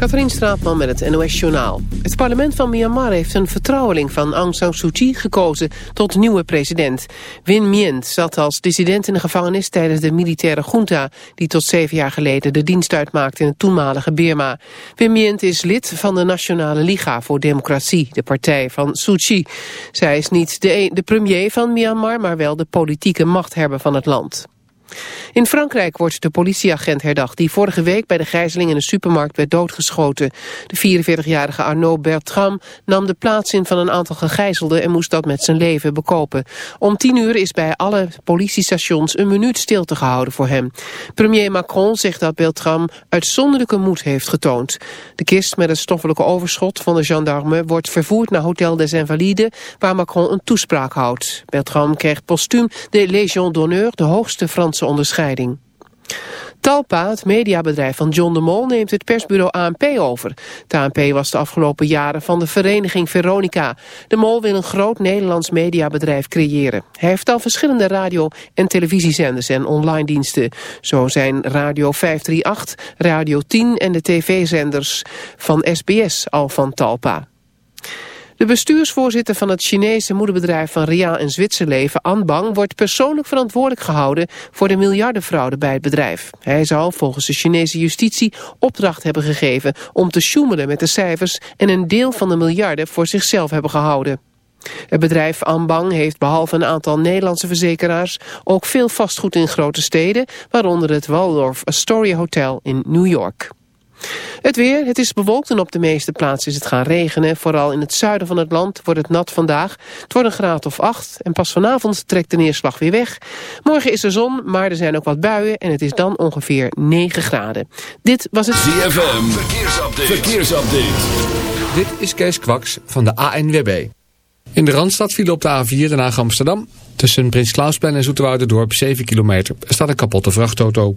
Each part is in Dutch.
Katrien Straatman met het NOS Journaal. Het parlement van Myanmar heeft een vertrouweling van Aung San Suu Kyi gekozen tot nieuwe president. Win Myint zat als dissident in de gevangenis tijdens de militaire junta... die tot zeven jaar geleden de dienst uitmaakte in het toenmalige Birma. Win Myint is lid van de Nationale Liga voor Democratie, de partij van Suu Kyi. Zij is niet de, e- de premier van Myanmar, maar wel de politieke machthebber van het land. In Frankrijk wordt de politieagent herdacht die vorige week bij de gijzeling in een supermarkt werd doodgeschoten. De 44-jarige Arnaud Bertram nam de plaats in van een aantal gegijzelden en moest dat met zijn leven bekopen. Om tien uur is bij alle politiestations een minuut stilte gehouden voor hem. Premier Macron zegt dat Bertram uitzonderlijke moed heeft getoond. De kist met het stoffelijke overschot van de gendarme wordt vervoerd naar Hotel des Invalides waar Macron een toespraak houdt. Bertram krijgt postuum de Légion d'honneur, de hoogste Franse onderscheiding. Talpa, het mediabedrijf van John de Mol, neemt het persbureau ANP over. Het ANP was de afgelopen jaren van de vereniging Veronica. De Mol wil een groot Nederlands mediabedrijf creëren. Hij heeft al verschillende radio- en televisiezenders en online diensten. Zo zijn Radio 538, Radio 10 en de tv-zenders van SBS al van Talpa. De bestuursvoorzitter van het Chinese moederbedrijf van Ria en Zwitserleven, Anbang, wordt persoonlijk verantwoordelijk gehouden voor de miljardenfraude bij het bedrijf. Hij zou volgens de Chinese justitie opdracht hebben gegeven om te sjoemelen met de cijfers en een deel van de miljarden voor zichzelf hebben gehouden. Het bedrijf Anbang heeft behalve een aantal Nederlandse verzekeraars ook veel vastgoed in grote steden, waaronder het Waldorf Astoria Hotel in New York. Het weer, het is bewolkt en op de meeste plaatsen is het gaan regenen. Vooral in het zuiden van het land wordt het nat vandaag. Het wordt een graad of acht en pas vanavond trekt de neerslag weer weg. Morgen is er zon, maar er zijn ook wat buien en het is dan ongeveer 9 graden. Dit was het... ZFM, verkeersupdate. verkeersupdate. Dit is Kees Kwaks van de ANWB. In de Randstad viel op de A4 Den Haag Amsterdam. Tussen Prins Klausplein en Dorp 7 kilometer. Er staat een kapotte vrachtauto.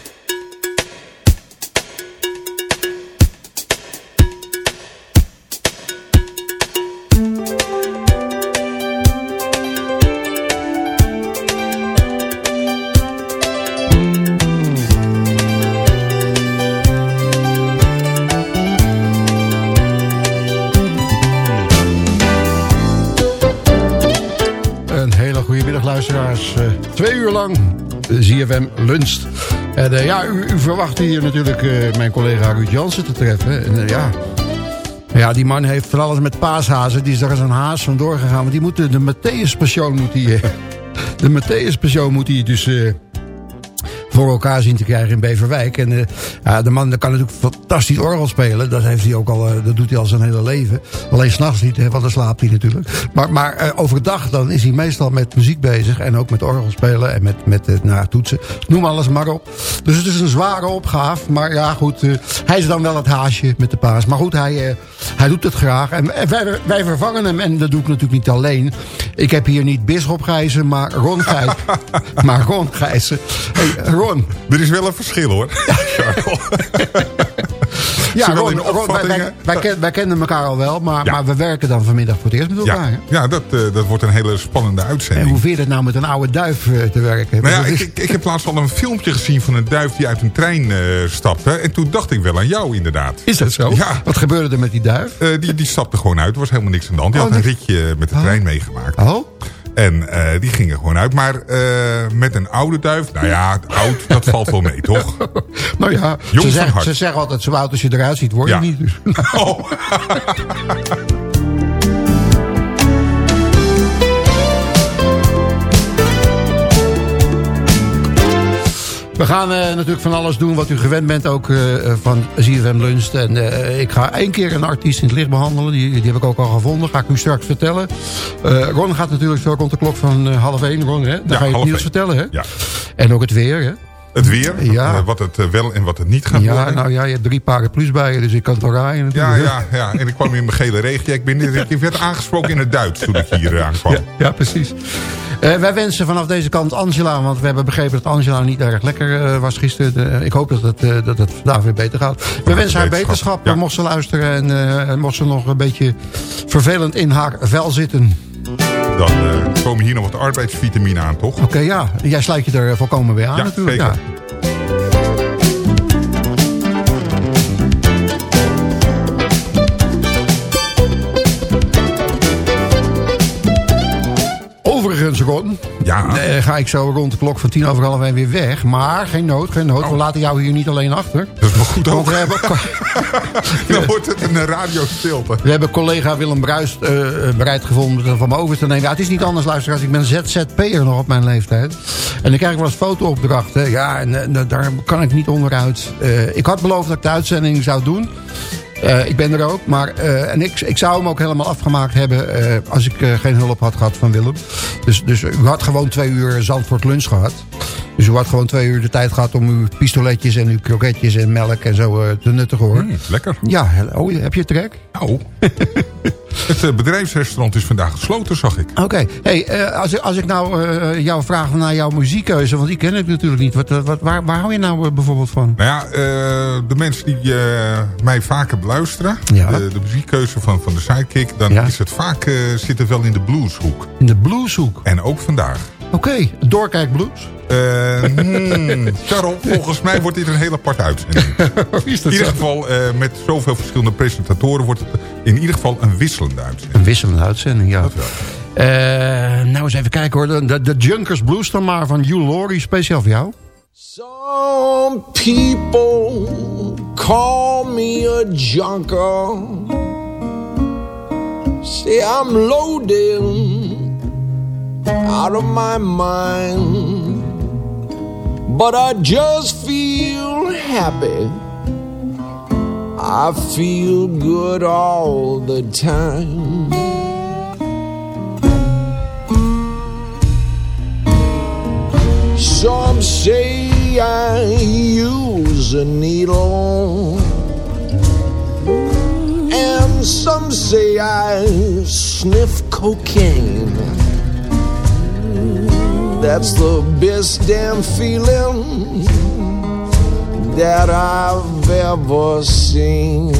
ZFM luncht. En eh, ja, u, u verwacht hier natuurlijk eh, mijn collega Ruud Jansen te treffen. En, eh, ja. ja, die man heeft van alles met paashazen. Die is daar als een haas vandoor gegaan. Die moet de, Matthäus-persoon moet hij... de Matthäus-persoon moet hij dus... voor elkaar zien te krijgen in Beverwijk. En eh, ja, de man kan natuurlijk fantastisch orgel spelen. Dat, heeft hij ook al, eh, dat doet hij al zijn hele leven. Alleen s'nachts niet, hè, want dan slaapt hij natuurlijk. Maar, maar eh, overdag dan is hij meestal met muziek bezig. En ook met orgel spelen en met, met nou, toetsen. Noem alles maar op. Dus het is een zware opgave. Maar ja, goed. hij is dan wel het haasje met de paas. Maar goed, hij, hij doet het graag. En, en wij, wij vervangen hem. En dat doe ik natuurlijk niet alleen. Ik heb hier niet Bisschop Gijzen, maar Ron Gijzen. maar Ron Gijzen. Hey, Ron. Er is wel een verschil hoor. Ja, Zowel Ron, in Ron, wij, wij, wij, ken- wij kenden elkaar al wel. Maar, Ja. maar we werken dan vanmiddag voor het eerst met elkaar. Ja, ja dat, eh, dat wordt een hele spannende En uitzending. hoe vind je het nou met een oude duif eh, te werken? Nou ja, ik, is- ik, ik heb laatst al een filmpje gezien van een duif die uit een trein eh, stapte. En toen dacht ik wel aan jou inderdaad. Is dat zo? Ja. Wat gebeurde er met die duif? Die, die stapte gewoon uit. Er was helemaal niks aan de hand. Die Oh, had een ritje met de trein meegemaakt. Oh? En eh, die gingen gewoon uit. Maar eh, met een oude duif, nou ja, oud, dat valt wel mee, toch? Nou ja, Jong ze zeggen, ze zeggen altijd zo oud als je eruit ziet, word je Ja. niet. Dus. Oh. We gaan eh, natuurlijk van alles doen wat u gewend bent, ook eh, van ZFM Lunch. En eh, ik ga één keer een artiest in het licht behandelen. Die, die heb ik ook al gevonden, ga ik u straks vertellen. Ron gaat natuurlijk zo rond de klok van half één, Ron, hè? Dan Ja, ga je het nieuws vertellen, hè? Ja. En ook het weer, hè? Het weer, Ja. wat het wel en wat het niet gaat Ja, worden. nou ja, je hebt drie paraplu's bij je, dus ik kan het wel raaien Ja, natuurlijk. ja, ja. En ik kwam in mijn gele regenjack binnen. Ik werd aangesproken in het Duits toen ik hier aankwam. Ja, ja, precies. Eh, wij wensen vanaf deze kant Angela, want we hebben begrepen dat Angela niet erg lekker eh, was gisteren. De- ik hoop dat het, eh, dat het vandaag weer beter gaat. We wensen haar beterschap, ja. mocht ze luisteren en eh, mocht ze nog een beetje vervelend in haar vel zitten. Dan eh, komen hier nog wat arbeidsvitamine aan, toch? Oké, ja, jij sluit je er volkomen bij aan Ja, natuurlijk. zeker. Ja. Ja. eh, ga ik zo rond de klok van tien over half één weer weg. Maar geen nood, geen nood. We laten jou hier niet alleen achter. Dat is maar goed ook. we hebben, Dan wordt het een radiostilte. we hebben collega Willem Bruis eh, eh, bereid gevonden van me over te nemen. Ja, het is niet anders, luisteraars. Ik ben ZZP'er nog op mijn leeftijd. En dan krijg ik wel eens fotoopdrachten. Ja, en daar kan ik niet onderuit. Ik had beloofd dat ik de uitzending zou doen. Eh, ik ben er ook, maar eh, en ik, ik zou hem ook helemaal afgemaakt hebben eh, als ik geen hulp had gehad van Willem. Dus, dus u had gewoon twee uur Zandvoort lunch gehad. Dus u had gewoon twee uur de tijd gehad om uw pistoletjes en uw kroketjes en melk en zo eh, te nuttigen hoor. Mm, lekker. Ja, oh, heb je trek? Nou. Het eh, bedrijfsrestaurant is vandaag gesloten, zag ik. Oké, hey, eh, als, ik- als ik nou eh, jou vraag naar jouw muziekkeuze, want die ken ik natuurlijk niet. Wat, wat, waar, waar hou je nou bijvoorbeeld van? Nou ja, de mensen die mij vaker beluisteren, Ja. de, de muziekkeuze van, van de Sidekick, dan Ja. is het vaak, zit het wel in de blueshoek. In de blueshoek. En ook vandaag. Oké, doorkijk blues. Eh hmm, Charles, volgens mij wordt dit een hele aparte uitzending. is In ieder geval, eh, met zoveel verschillende presentatoren wordt het in ieder geval een wisselende uitzending. Een wisselende uitzending, ja. Dat wel. Eh, nou, eens even kijken hoor. De, de, de Junkers Blues dan maar van Hugh Laurie, speciaal voor jou. Some people call me a junker. Say I'm loading out of my mind. But I just feel happy. I feel good all the time. Some say I use a needle, and some say I sniff cocaine. That's the best damn feeling that I've ever seen.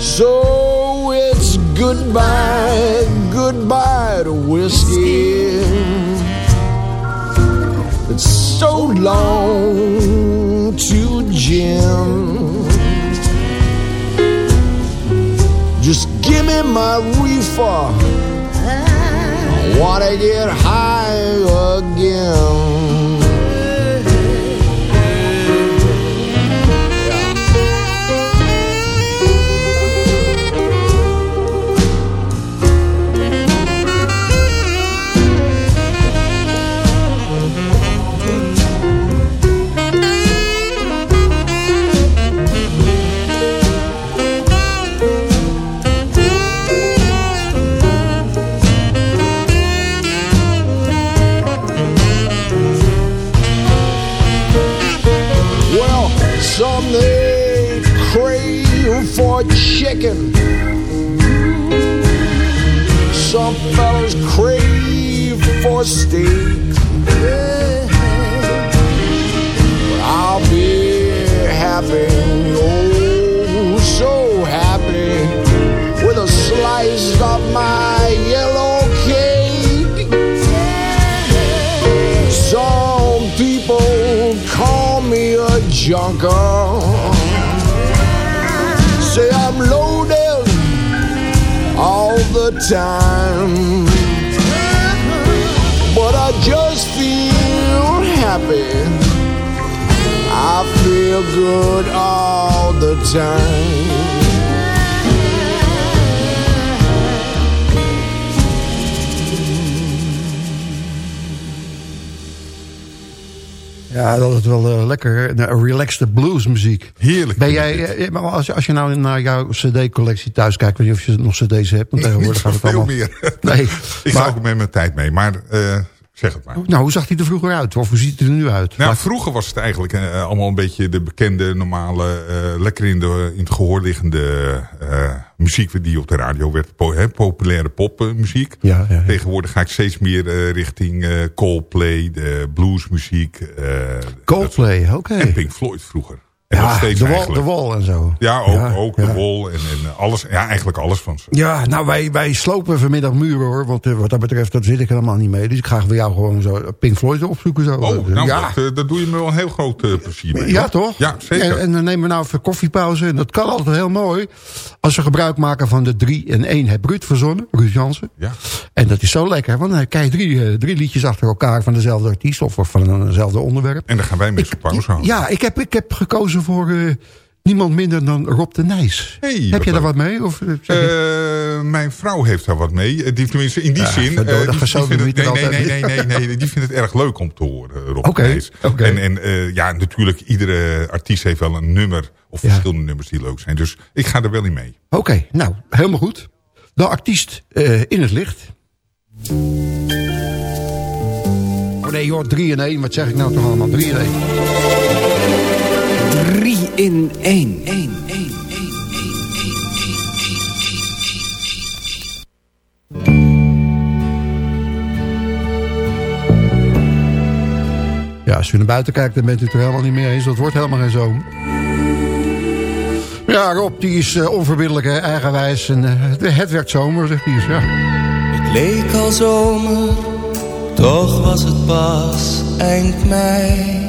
So it's goodbye, goodbye to whiskey. It's so long to gin. Just give me my reefer. I wanna get high again. Fellas crave for steak. But I'll be happy, oh, so happy with a slice of my yellow cake. Some people call me a junker. Say I'm time. But I just feel happy. I feel good all the time. Ja, dat is wel eh, lekker. Een relaxed bluesmuziek. Heerlijk. Ben jij, eh, maar als, als je nou naar jouw cd-collectie thuis kijkt... weet niet of je nog cd's hebt. Want tegenwoordig gaat het veel allemaal... meer. Nee, Ik maar- ga ook met mijn tijd mee. Maar eh, zeg het maar. Nou, hoe zag hij er vroeger uit? Of hoe ziet hij er nu uit? Nou, vroeger was het eigenlijk eh, allemaal een beetje de bekende, normale, eh, lekker in, de, in het gehoor liggende eh, muziek die op de radio werd. Po hè, populaire popmuziek. Ja, ja, ja. Tegenwoordig ga ik steeds meer richting Coldplay, de bluesmuziek. Coldplay, oké. En Pink Floyd vroeger. En Ja, de wall, eigenlijk. de wall en zo. Ja, ook, Ja, ook ja. de wol en, en alles. Ja, eigenlijk alles van ze. Ja, nou, wij, wij slopen vanmiddag muren, hoor. Want eh, wat dat betreft, dat zit ik helemaal niet mee. Dus ik ga voor jou gewoon zo Pink Floyd opzoeken. Zo. Oh, nou, ja. dat, eh, dat doe je me wel een heel groot eh, plezier mee. Ja, hoor. toch? Ja, zeker. En, en dan nemen we nou even koffiepauze. En dat kan altijd heel mooi. Als we gebruik maken van de 3 in 1 heb Ruud verzonnen. Ruud Jansen. Ja. En dat is zo lekker. Want dan krijg je drie, eh, drie liedjes achter elkaar van dezelfde artiest. Of van eenzelfde onderwerp. En dan gaan wij met z'n pauze houden. Ja, ik heb, ik heb gekozen voor eh, niemand minder dan Rob de Nijs. Hey, heb je daar wat mee? Of, eh, Eh, mijn vrouw heeft daar wat mee. Die, tenminste, in die Ja, zin. die, vindt het, nee, nee, nee, nee, nee, nee, die vindt het erg leuk om te horen, Rob Oké, Nijs. En, en ja, natuurlijk, iedere artiest heeft wel een nummer. Of Ja. verschillende nummers die leuk zijn. Dus ik ga er wel in mee. Oké, nou, helemaal goed. De artiest in het licht. Oh nee, joh, 3 in 1. Wat zeg ik nou toch allemaal? 3 in 1. 3 in 1. 1, 1, 1. Ja, als u naar buiten kijkt, dan bent u het er helemaal niet mee eens. Dat wordt helemaal geen zomer. Ja, Rob, die is eh, onverbiddelijk, hè, eigenwijs. En, eh, het, het werd zomer, zegt hij. Ja. Het leek al zomer, toch was het pas eind mei.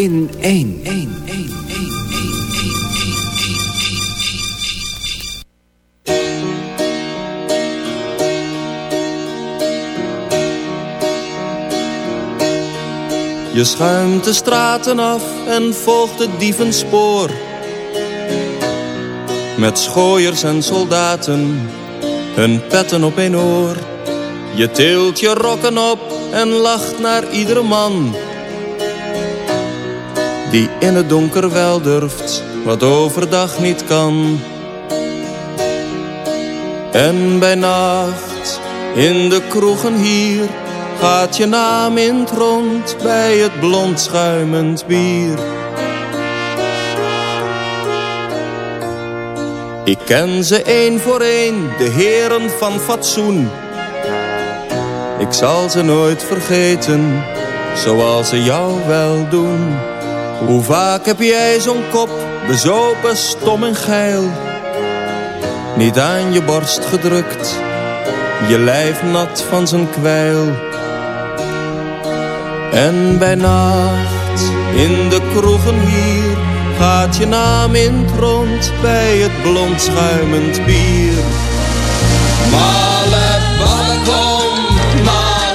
in één. Je schuimt de straten af en volgt het dievenspoor. Met schooiers en soldaten, hun petten op een oor. Je tilt je rokken op en lacht naar iedere man. Die in het donker wel durft, wat overdag niet kan. En bij nacht, in de kroegen hier, gaat je naam in het rond bij het blond schuimend bier. Ik ken ze één voor één, de heren van fatsoen. Ik zal ze nooit vergeten, zoals ze jou wel doen. Hoe vaak heb jij zo'n kop, bezopen, stom en geil. Niet aan je borst gedrukt, je lijf nat van zijn kwijl. En bij nacht, in de kroegen hier, gaat je naam in het rond bij het blond schuimend bier. Malle babbe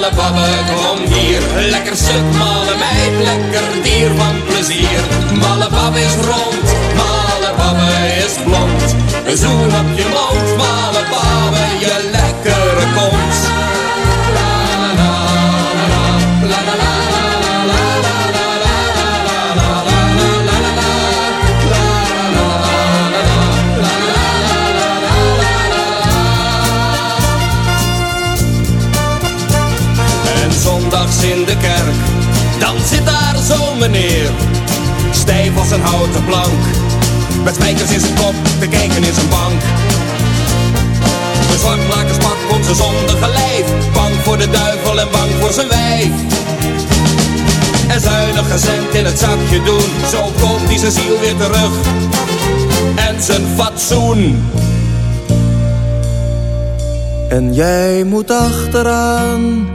malle babbe kom hier. Lekker stuk, meid, lekker dier van plezier. Malle babbe is rond, malle babbe is blond. Zoen op je mond, malle babbe, je lekkere kont. In de kerk, dan zit daar zo'n meneer. Stijf als een houten plank, met spijkers in zijn kop, te kijken in zijn bank. Een zwartmakerspak komt zijn zondige lijf, bang voor de duivel en bang voor zijn wijf. En zuinig cent in het zakje doen, zo komt hij zijn ziel weer terug. En zijn fatsoen. En jij moet achteraan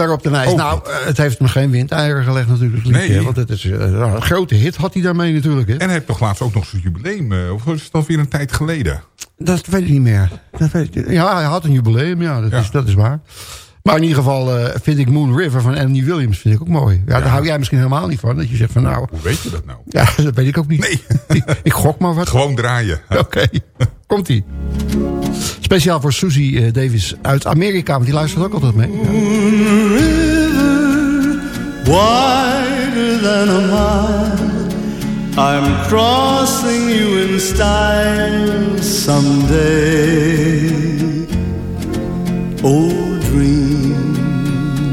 Op de. Ook nou, eh, het heeft me geen windeieren gelegd natuurlijk. liedje, Nee. Want het is eh, nou, een grote hit had hij daarmee natuurlijk. Hè? En hij heeft toch laatst ook nog zijn jubileum. eh, of is het alweer een tijd geleden? Dat weet ik niet meer. Dat weet ik, ja, hij had een jubileum, ja, dat, Ja. Is, dat is waar. Maar in ieder geval vind ik Moon River van Andy Williams vind ik ook mooi. Ja, Daar hou jij misschien helemaal niet van. Dat je zegt van nou, Hoe weet je dat nou? ja, dat weet ik ook niet. Nee. ik, ik gok maar wat. Gewoon draaien. Oké, komt-ie. Speciaal voor Susie eh, Davis uit Amerika, want die luistert ook altijd mee. Ja. wider than a mile. I'm crossing you in style someday. Oh, dream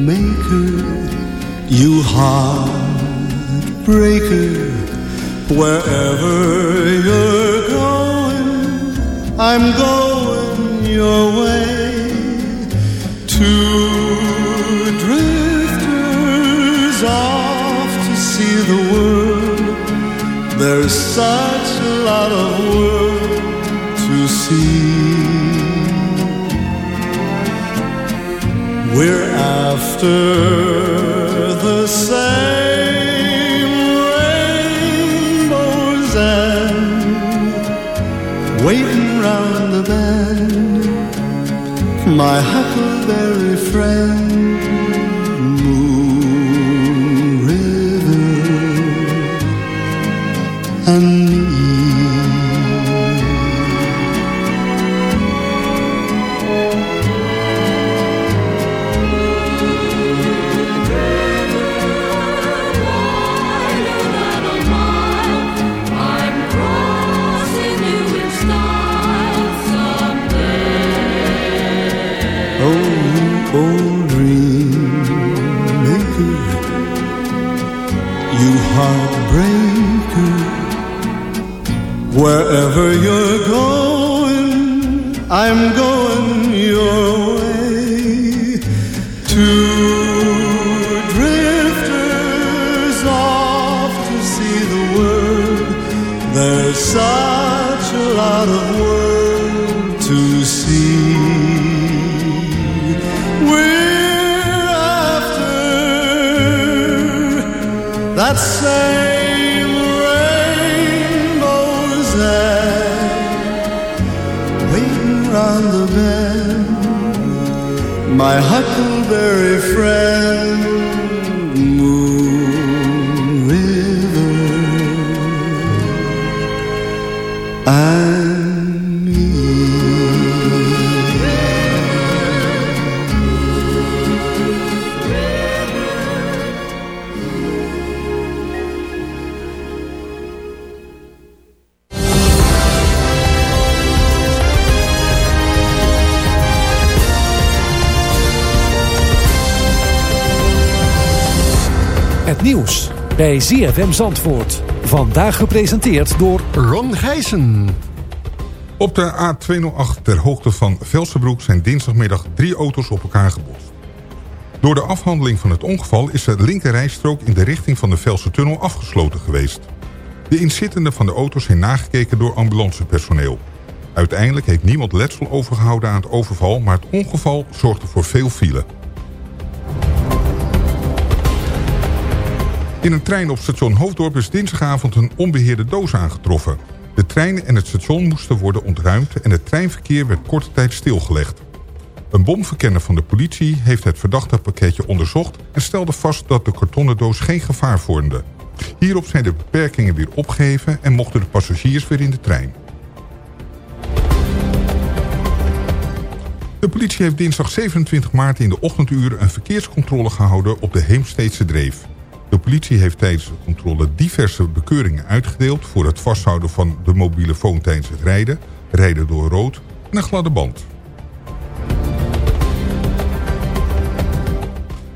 maker, you heartbreaker, wherever you're going, I'm going your way. Two drifters off to see the world. There's such a lot of world to see. We're after the same my huckleberry friend, Wherever you're going, I'm going your way. Two drifters off to see the world. There's such a lot of world to see. We're after that My huckleberry friend, bij ZFM Zandvoort. Vandaag gepresenteerd door Ron Gijssen. Op de A208 ter hoogte van Velsenbroek zijn dinsdagmiddag drie auto's op elkaar gebotst. Door de afhandeling van het ongeval is de linkerrijstrook in de richting van de Velsen-tunnel afgesloten geweest. De inzittenden van de auto's zijn nagekeken door ambulancepersoneel. Uiteindelijk heeft niemand letsel overgehouden aan het overval, maar het ongeval zorgde voor veel file. In een trein op station Hoofddorp is dinsdagavond een onbeheerde doos aangetroffen. De trein en het station moesten worden ontruimd en het treinverkeer werd korte tijd stilgelegd. Een bomverkenner van de politie heeft het verdachte pakketje onderzocht... en stelde vast dat de kartonnen doos geen gevaar vormde. Hierop zijn de beperkingen weer opgeheven en mochten de passagiers weer in de trein. De politie heeft dinsdag 27 maart in de ochtenduren een verkeerscontrole gehouden op de Heemsteedse Dreef. De politie heeft tijdens de controle diverse bekeuringen uitgedeeld... voor het vasthouden van de mobiele phone tijdens het rijden... rijden door rood en een gladde band.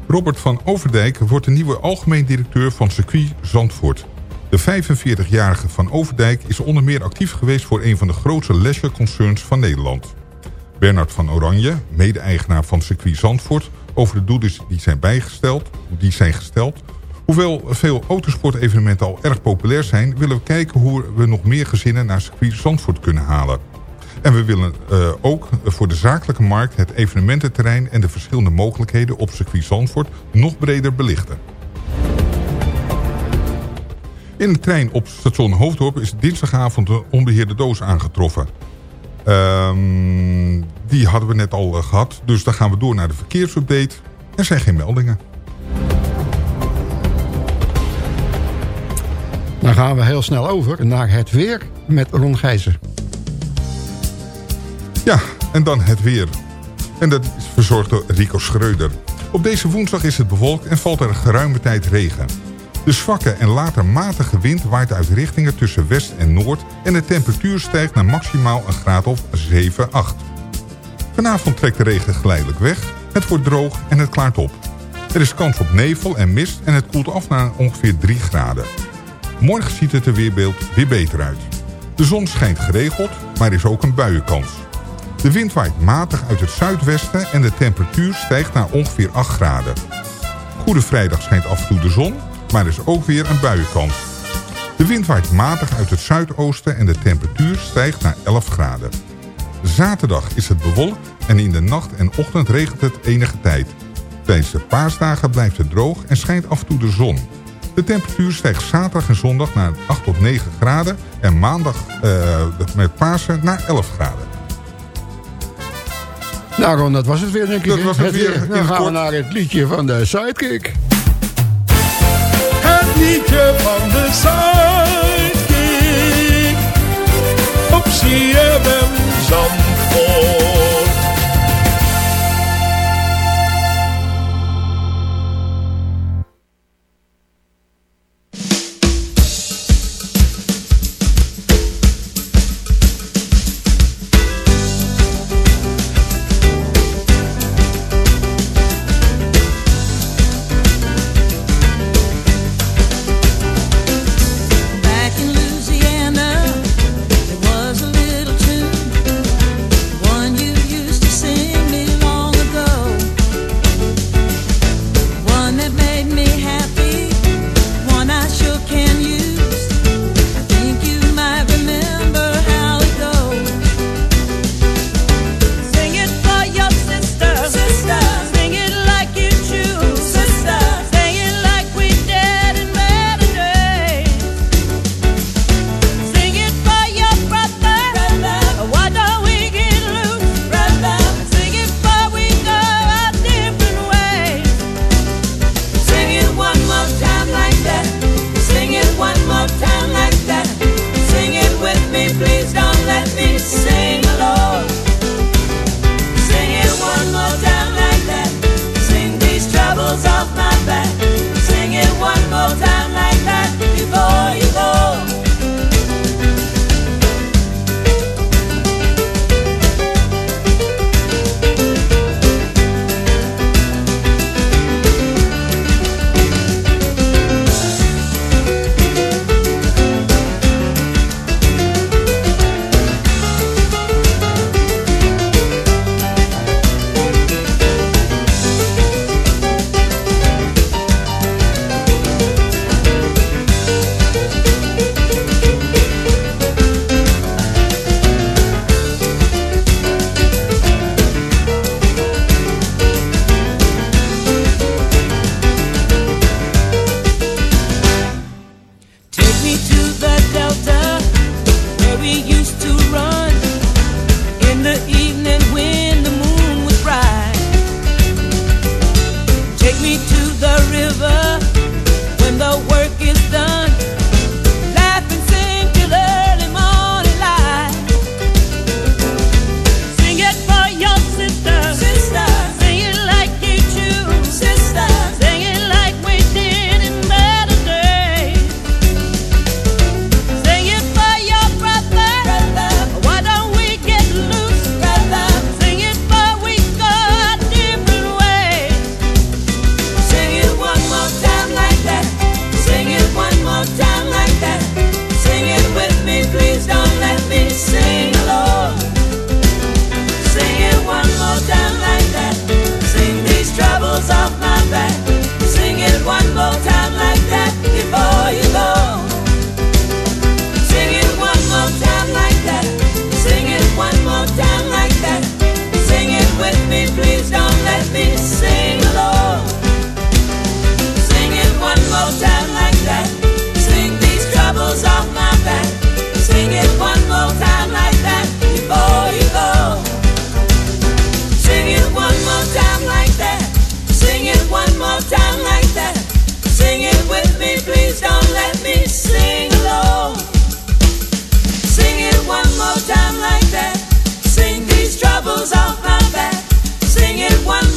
Robert van Overdijk wordt de nieuwe algemeen directeur van circuit Zandvoort. De 45-jarige Van Overdijk is onder meer actief geweest voor een van de grootste leisure concerns van Nederland. Bernard van Oranje, mede-eigenaar van circuit Zandvoort, over de doelen die zijn bijgesteld, die zijn gesteld. Hoewel veel autosportevenementen al erg populair zijn, willen we kijken hoe we nog meer gezinnen naar circuit Zandvoort kunnen halen. En we willen uh, ook voor de zakelijke markt het evenemententerrein en de verschillende mogelijkheden op circuit Zandvoort nog breder belichten. In de trein op station Hoofddorp is dinsdagavond een onbeheerde doos aangetroffen. Um, die hadden we net al uh, gehad, dus dan gaan we door naar de verkeersupdate. Er zijn geen meldingen. Dan gaan we heel snel over naar het weer met Ron Gijzer. Ja, en dan het weer. En dat is verzorgd door Rico Schreuder. Op deze woensdag is het bewolkt en valt er geruime tijd regen. De zwakke en later matige wind waait uit richtingen tussen west en noord... en de temperatuur stijgt naar maximaal een graad of 7, 8. Vanavond trekt de regen geleidelijk weg, het wordt droog en het klaart op. Er is kans op nevel en mist en het koelt af naar ongeveer 3 graden. Morgen ziet het er weerbeeld weer beter uit. De zon schijnt geregeld, maar is ook een buienkans. De wind waait matig uit het zuidwesten en de temperatuur stijgt naar ongeveer 8 graden. Goede vrijdag schijnt af en toe de zon, maar er is ook weer een buienkans. De wind waait matig uit het zuidoosten en de temperatuur stijgt naar 11 graden. Zaterdag is het bewolkt en in de nacht en ochtend regent het enige tijd. Tijdens de paasdagen blijft het droog en schijnt af en toe de zon. De temperatuur stijgt zaterdag en zondag naar 8 tot 9 graden en maandag uh, met Pasen naar 11 graden. Nou Ron, dat was het weer denk ik. Dat was het, het weer. weer. Dan gaan we naar het liedje van de Sidekick. Het liedje van de Sidekick. Op CFM Zandvoort.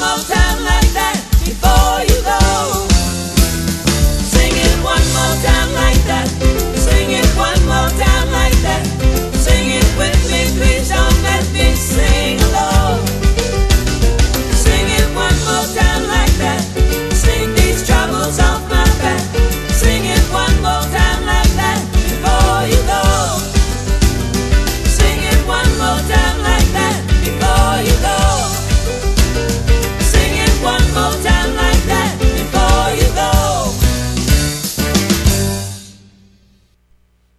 More time like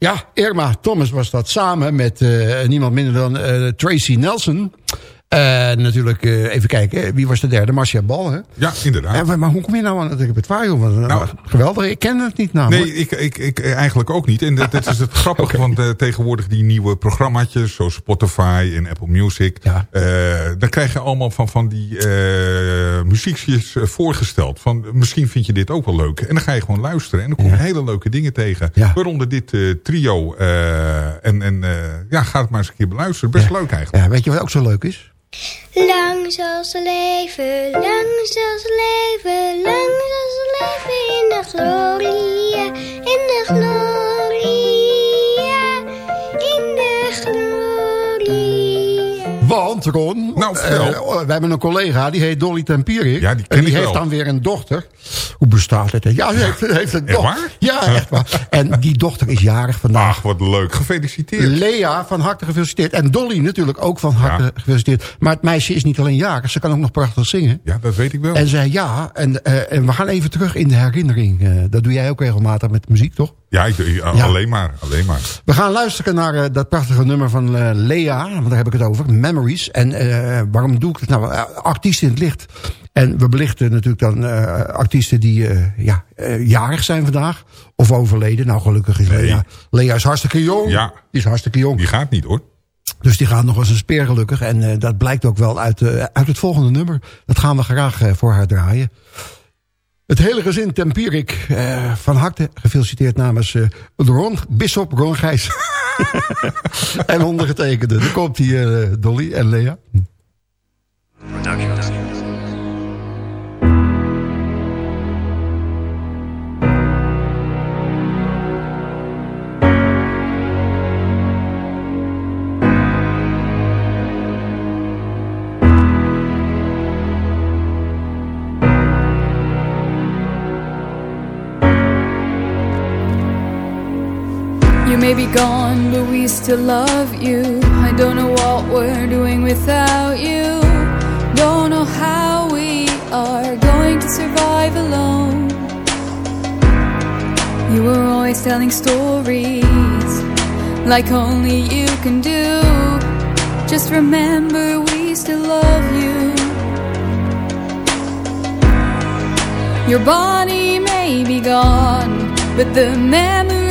Ja, Irma Thomas was dat samen met eh, niemand minder dan eh, Tracy Nelson. En natuurlijk, eh, even kijken, wie was de derde? Marcia Bal, hè? Ja, inderdaad. En, maar hoe kom je nou aan het repertoire? Want, nou, geweldig, ik ken het niet namelijk. Nee, ik, ik, ik eigenlijk ook niet. En dat, dat is het grappige, want eh, tegenwoordig die nieuwe programmaatjes... zoals Spotify en Apple Music... Ja. eh, dan krijg je allemaal van, van die eh muziekjes eh, voorgesteld. Van, misschien vind je dit ook wel leuk. En dan ga je gewoon luisteren. En dan kom je hele leuke dingen tegen. Ja. Waaronder dit eh, trio. eh, en en eh, ja, ga het maar eens een keer beluisteren. Best leuk eigenlijk. Ja, weet je wat ook zo leuk is? Lang zal ze leven, lang zal ze leven, lang zal ze leven in de gloria, in de gloria, in de gloria. Want, Ron, Nou, eh, we hebben een collega, die heet Dolly Tempierik. Ja, die ken en die ik heeft wel. dan weer een dochter. Hoe bestaat het? Ja, ze heeft, heeft een Echt dochter. waar? Ja, echt waar. En die dochter is jarig vandaag. Ach, wat leuk. Gefeliciteerd. Lea, van harte gefeliciteerd. En Dolly natuurlijk ook van harte Ja. gefeliciteerd. Maar het meisje is niet alleen jarig, ze kan ook nog prachtig zingen. Ja, dat weet ik wel. En zei ja, en, eh, en we gaan even terug in de herinnering. Eh, dat doe jij ook regelmatig met muziek, toch? Ja, ik, Ja. alleen maar. Alleen maar. We gaan luisteren naar eh, dat prachtige nummer van Lea. Want daar heb ik het over. Memories. En waarom doe ik het nou? Uh, artiesten in het licht. En we belichten natuurlijk dan eh, artiesten die eh, ja, eh, jarig zijn vandaag. Of overleden. Nou, gelukkig is Nee. Lea. Lea is hartstikke jong. Ja. Die is hartstikke jong. Die gaat niet hoor. Dus die gaat nog als een speer gelukkig. En eh, dat blijkt ook wel uit, uit het volgende nummer. Dat gaan we graag voor haar draaien. Het hele gezin Tempierik, eh, van harte gefeliciteerd namens eh, Ron, Bisschop Ron Gijs. en ondergetekende. Dan komt hier Dolly en Lea. You may be gone, but we still love you. I don't know what we're doing without you. Don't know how we are going to survive alone. You were always telling stories like only you can do. Just remember, we still love you. Your body may be gone, but the memories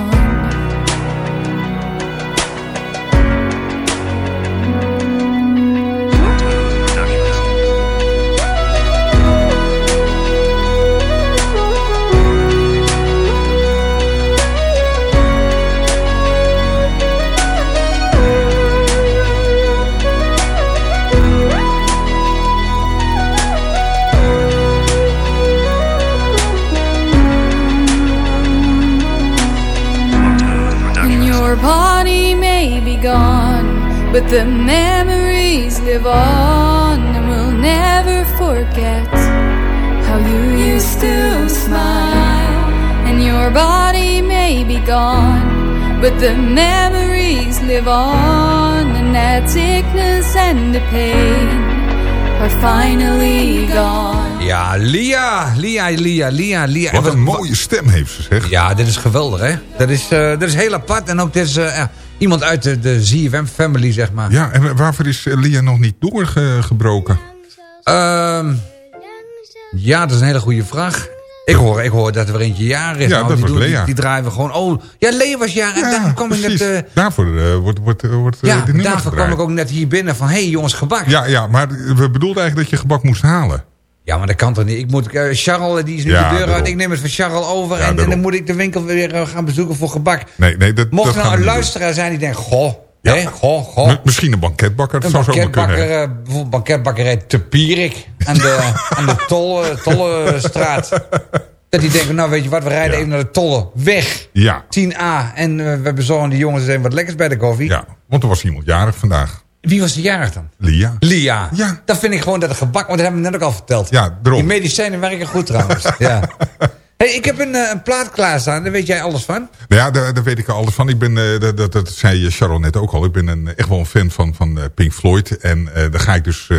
But the memories live on, and we'll never forget how you used to smile. And your body may be gone, but the memories live on, and that sickness and the pain are finally gone. Ja, Lia, Lia, Lia, Lia, Lia. Wat een mooie stem heeft ze, zeg. Ja, dit is geweldig, hè? Dat is, eh, dat is heel apart. En ook dit is eh, ja, iemand uit de, de ZFM-family, zeg maar. Ja, en waarvoor is Lia nog niet doorgebroken? Ehm, ja, dat is een hele goede vraag. Ik hoor, ik hoor dat er weer eentje jaar is. Ja, Nou, dat die, was doen- Lea. Die, die draaien we gewoon. Oh, ja, Lea was jaar. En daarom kwam ik net... Eh, daarvoor eh, wordt, wordt, wordt eh, ja, daarvoor kwam ik ook net hier binnen van... Hé, hey, jongens, gebak. Ja, ja, maar we bedoelden eigenlijk dat je gebak moest halen. Ja, maar dat kan toch niet? Ik moet, eh, Charles, die is nu Ja, de deur uit. Ik neem het van Charles over. Ja, en, dan moet ik de winkel weer eh, gaan bezoeken voor gebak. Nee, nee, dat, Mocht dat er nou een luisteraar zijn die denkt... Goh, Ja. hè, goh, goh. Misschien een banketbakker, dat Een zou zomaar kunnen. banketbakker, eh, bijvoorbeeld banketbakkerij Te Pierik aan de, aan de Tolle, Tollestraat. Dat die denken, nou weet je wat, we rijden even naar de Tolle. Weg. Ja, 10A. En eh, we bezorgen die jongens eens even wat lekkers bij de koffie. ja, want er was iemand jarig vandaag. Wie was de jarig dan? Lia. Lia. Ja. Dat vind ik gewoon dat het gebak, want dat hebben we net ook al verteld. Ja, daarom. Die medicijnen werken goed trouwens. ja. Hey, ik heb een, eh, een plaat klaarstaan, daar weet jij alles van. Nou ja, daar, daar weet ik al alles van. Ik ben, eh, dat, dat, dat zei Sharon net ook al. Ik ben een, echt wel een fan van, van eh, Pink Floyd. En daar ga ik dus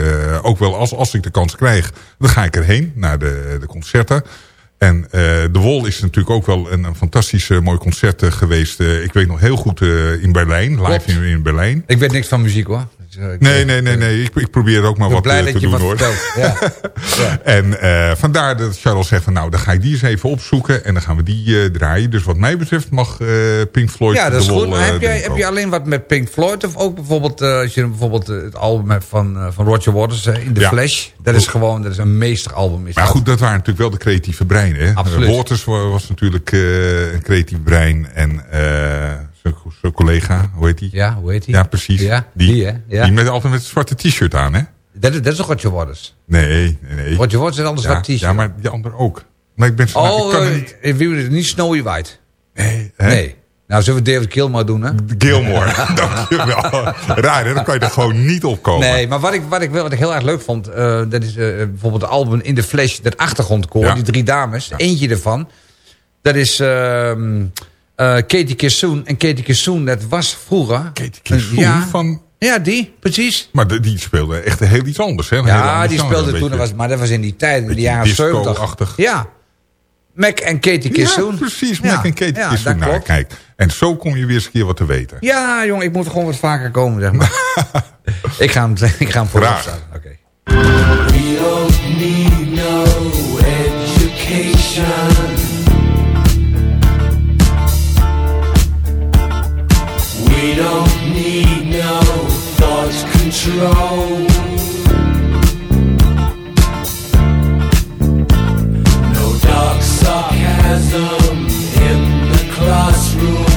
ook wel, als, als ik de kans krijg, dan ga ik erheen naar de, de concerten. En eh De Wol is natuurlijk ook wel een, een fantastisch eh, mooi concert eh, geweest. Ik weet nog heel goed in Berlijn, live in, in Berlijn. Ik weet niks van muziek hoor. Dus, eh, Nee, nee, nee, nee. Ik, ik probeer ook maar wat blij eh, dat te je doen wat hoor. Ja. En eh, vandaar dat Charles zegt van nou, dan ga ik die eens even opzoeken. En dan gaan we die draaien. Dus wat mij betreft mag Pink Floyd Ja, dat is goed. Wol, heb, jij, heb je alleen wat met Pink Floyd? Of ook bijvoorbeeld, als je bijvoorbeeld het album hebt van, van Roger Waters, In The Ja. Flash. Dat is gewoon, dat is een meesteralbum. Is Maar dat. goed, dat waren natuurlijk wel de creatieve breinen. Hè? Absoluut. Waters wa- was natuurlijk een creatief brein. En zijn collega, hoe heet die? Ja, hoe heet die? Ja, precies. Ja, die, die, hè? Ja. die met, altijd met een zwarte t-shirt aan, hè? Dat, is- dat is toch Roger Waters? Nee, nee, nee. Roger Waters is anders ja, wat t-shirt. Ja, maar die ander ook. Maar ik ben zo... ik Oh, kan er eh, niet... ik het niet Snowy White. Nee, hè? Nee. Nou, zullen we David Gilmour doen, hè? Gilmore, dankjewel. Raar, hè? Dan kan je er gewoon niet op komen. Nee, maar wat ik, wat ik, wel, wat ik heel erg leuk vond... eh, dat is eh, bijvoorbeeld het album In The Flash, dat achtergrondkoor, Ja. die drie dames. Eentje ervan, dat is ehm, eh, Katie Kissoon. En Katie Kissoon, dat was vroeger... Katie Kissoon ja, van... Ja, die, precies. Maar de- die speelde echt heel iets anders, hè? Een Ja, die speelde toen, beetje. was, maar dat was in die tijd, in de jaren 70. disco-achtig. Ja. Mac en Katie Kissoon. Ja, precies. Ja, Mac en Katie ja, Kissoon. dat Nou, klopt. kijk. En zo kom je weer eens een keer wat te weten. Ja, jongen, ik moet gewoon wat vaker komen, zeg maar. ik ga hem, ik ga hem staan. Oké. We don't need no education. We don't need no thought control. No dark sarcasm in the classroom.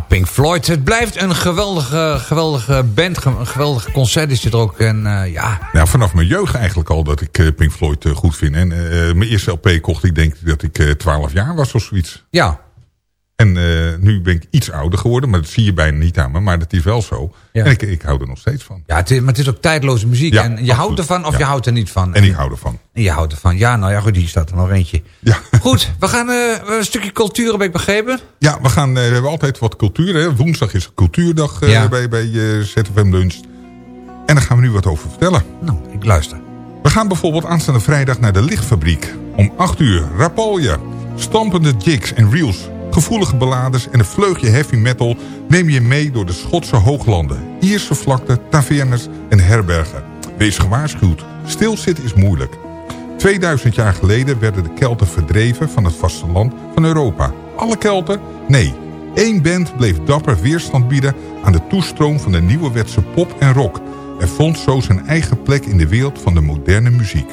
Ja, Pink Floyd. Het blijft een geweldige, geweldige band. Een geweldige concert is dit ook. En eh, ja, Nou, vanaf mijn jeugd eigenlijk al dat ik eh, Pink Floyd eh, goed vind. En mijn eerste LP kocht ik denk dat ik eh 12 jaar was of zoiets. ja. En eh, nu ben ik iets ouder geworden, maar dat zie je bijna niet aan me. Maar dat is wel zo. Ja. En ik, ik hou er nog steeds van. ja het is, maar het is ook tijdloze muziek. Ja, en je absoluut. houdt ervan of Ja. je houdt er niet van. En ik hou ervan. En je houdt ervan. Ja, nou ja, goed, hier staat er nog eentje. Ja. Goed, we gaan eh, een stukje cultuur, heb ik begrepen. Ja, we, gaan, eh, we hebben altijd wat cultuur. Hè. Woensdag is cultuurdag bij, bij ZFM Lunch. En daar gaan we nu wat over vertellen. Nou, ik luister. We gaan bijvoorbeeld aanstaande vrijdag naar de lichtfabriek. Om 8 uur, Rapalje. Stampende jigs en reels. Gevoelige ballades en een vleugje heavy metal... neem je mee door de Schotse hooglanden. Ierse vlakte, tavernes en herbergen. Wees gewaarschuwd. Stilzitten is moeilijk. 2000 jaar geleden werden de Kelten verdreven van het vasteland van Europa. Alle Kelten? Nee. Eén band bleef dapper weerstand bieden aan de toestroom van de nieuwerwetse pop en rock... en vond zo zijn eigen plek in de wereld van de moderne muziek.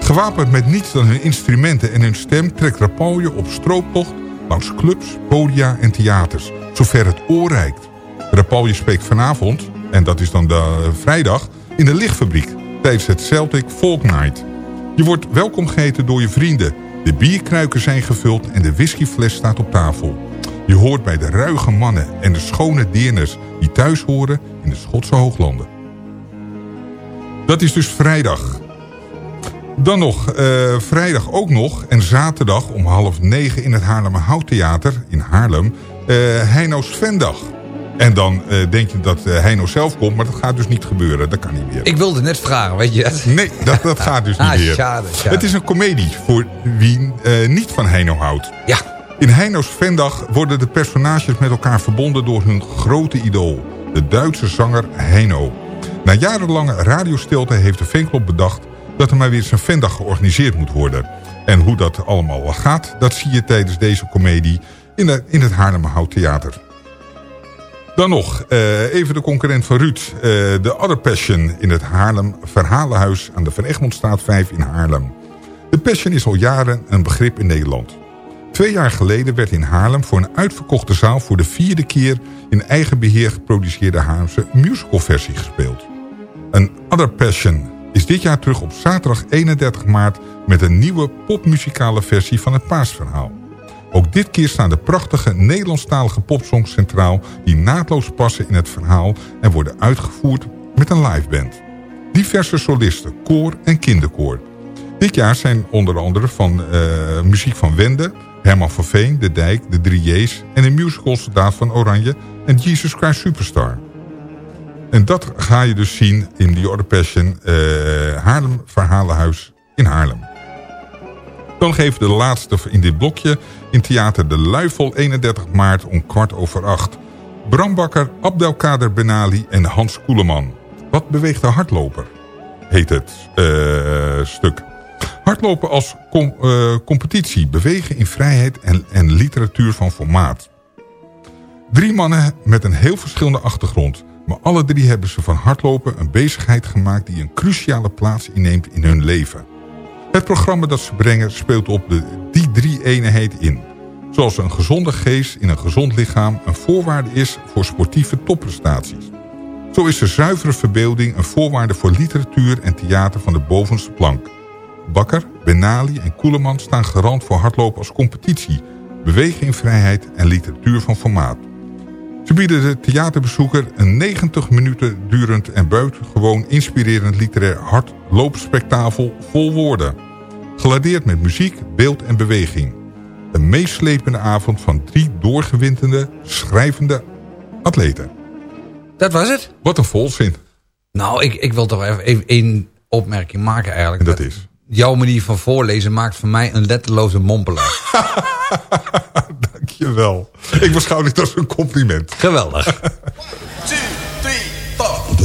Gewapend met niets dan hun instrumenten en hun stem... trekt Rapalje op strooptocht langs clubs, podia en theaters... zover het oor reikt. Rapalje spreekt vanavond, en dat is dan de eh, vrijdag... in de lichtfabriek tijdens het Celtic Folk Night... Je wordt welkom geheten door je vrienden. De bierkruiken zijn gevuld en de whiskyfles staat op tafel. Je hoort bij de ruige mannen en de schone deerners... die thuis horen in de Schotse hooglanden. Dat is dus vrijdag. Dan nog, eh, vrijdag ook nog en zaterdag om half negen... in het Haarlemmer Houttheater in Haarlem, eh Heino's Vendag. En dan eh, denk je dat Heino zelf komt, maar dat gaat dus niet gebeuren. Dat kan niet meer. Ik wilde net vragen, weet je dat? Nee, dat, dat gaat dus niet Ah, meer. schade, schade. Het is een komedie voor wie niet van Heino houdt. Ja. In Heino's Vendag worden de personages met elkaar verbonden door hun grote idool. De Duitse zanger Heino. Na jarenlange radiostilte heeft de fanclub bedacht dat er maar weer eens een georganiseerd moet worden. En hoe dat allemaal gaat, dat zie je tijdens deze komedie in, de, in het Haarlemmerhout Theater. Dan nog, eh, even de concurrent van Ruud. eh, de Other Passion in het Haarlem Verhalenhuis aan de Van Egmondstraat 5 in Haarlem. De Passion is al jaren een begrip in Nederland. Twee jaar geleden werd in Haarlem voor een uitverkochte zaal... voor de vierde keer in eigen beheer geproduceerde Haarlemse musicalversie gespeeld. Een Other Passion is dit jaar terug op zaterdag 31 maart... met een nieuwe popmuzikale versie van het paasverhaal. Ook dit keer staan de prachtige Nederlandstalige popsongs centraal... die naadloos passen in het verhaal en worden uitgevoerd met een liveband. Diverse solisten, koor en kinderkoor. Dit jaar zijn onder andere van eh, muziek van Wende... Herman van Veen, De Dijk, De Drie J's... en de musical Soldaat van Oranje en Jesus Christ Superstar. En dat ga je dus zien in The Other Passion... eh, Haarlem Verhalenhuis in Haarlem. Dan geven de laatste in dit blokje in theater De Luifel 31 maart om kwart over acht. Bram Bakker, Abdelkader Benali en Hans Koeleman. Wat beweegt de hardloper? Heet het eh, stuk. Hardlopen als eh, competitie, bewegen in vrijheid en, en literatuur van formaat. Drie mannen met een heel verschillende achtergrond. Maar alle drie hebben ze van hardlopen een bezigheid gemaakt die een cruciale plaats inneemt in hun leven. Het programma dat ze brengen speelt op de, die drie eenheid in. Zoals een gezonde geest in een gezond lichaam een voorwaarde is voor sportieve topprestaties. Zo is de zuivere verbeelding een voorwaarde voor literatuur en theater van de bovenste plank. Bakker, Benali en Koeleman staan garant voor hardlopen als competitie, bewegen in vrijheid en literatuur van formaat. Ze bieden de theaterbezoeker een 90 minuten durend en buitengewoon inspirerend literair hardloopspektakel vol woorden. Geladeerd met muziek, beeld en beweging. Een meeslepende avond van drie doorgewinterde, schrijvende atleten. Dat was het? Wat een volzin. Nou, ik, ik wil toch even, even één opmerking maken eigenlijk. En dat is? jouw manier van voorlezen maakt van mij een letterloze mompelaar. Dankjewel. Ik beschouw dit als een compliment. Geweldig. 1, 2,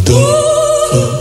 3, 4.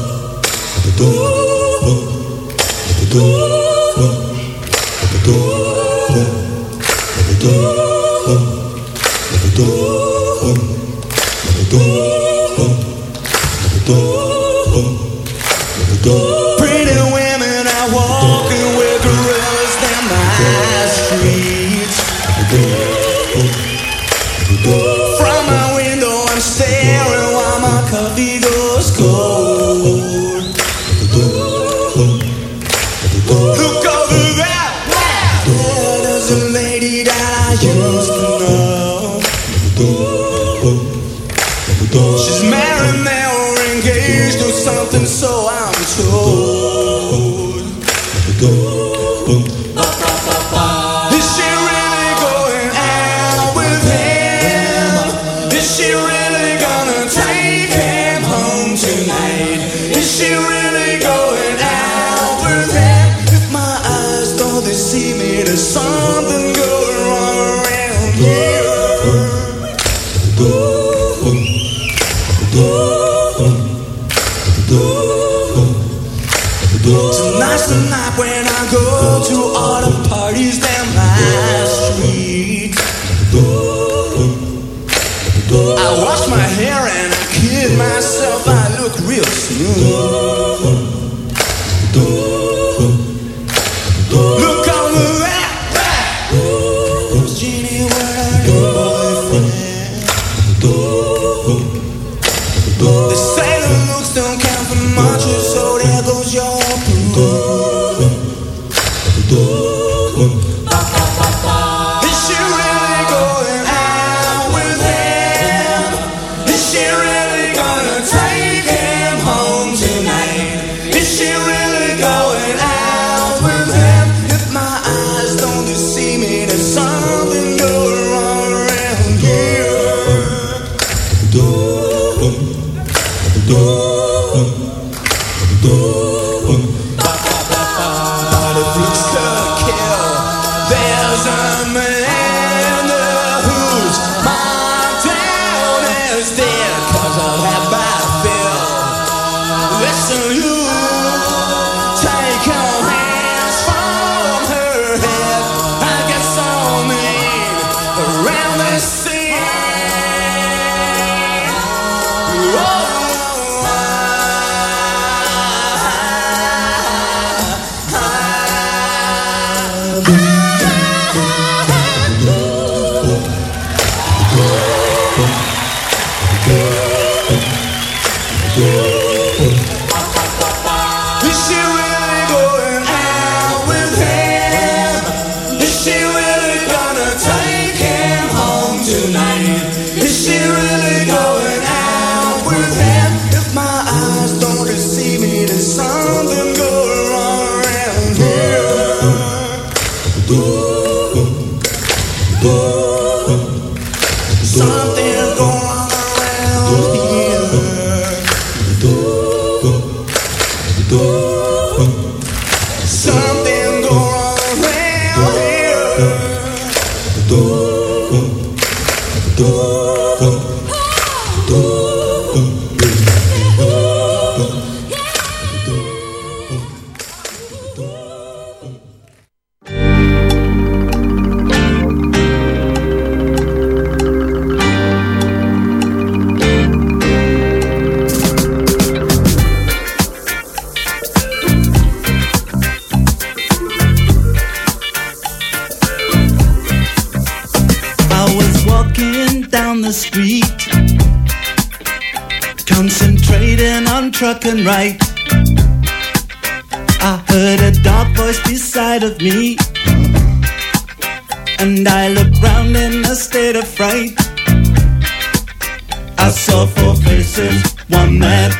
myself for faces, One night